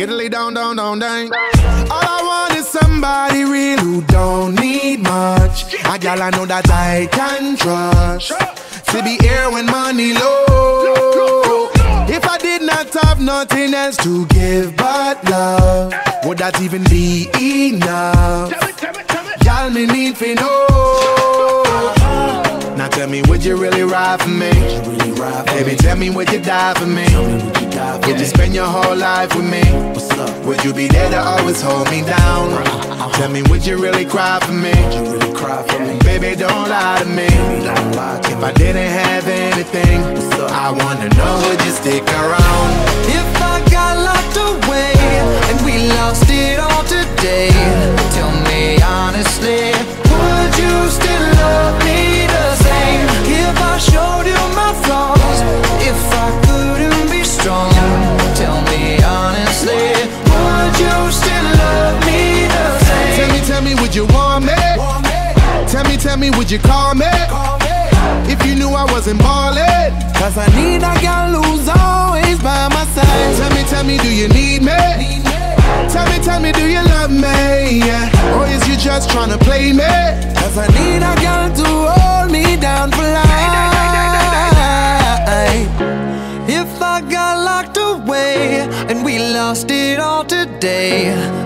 same? Skiddly down, down, down, down. All I want is somebody real who don't need much. A gal I know that I can trust. To be here when money low. If I did not have nothing else to give but love, would that even be enough? Y'all me need to know. Now tell me, would you really ride for me? For Baby, tell me, would you die for me? Spend your whole life with me? What's up? Would you be there to always hold me down? Tell me, would you really cry for me? You really cry for me? Baby, don't lie to me. If. I didn't have anything? I wanna know, would you stick around? Tell me, would you call me? If you knew I wasn't ballin'. Cause I need a girl who's always by my side. Tell me, tell me, do you need me? Tell me, tell me, do you love me? Yeah. Or is you just tryna play me? Cause I need a girl to hold me down for life. If I got locked away and we lost it all today,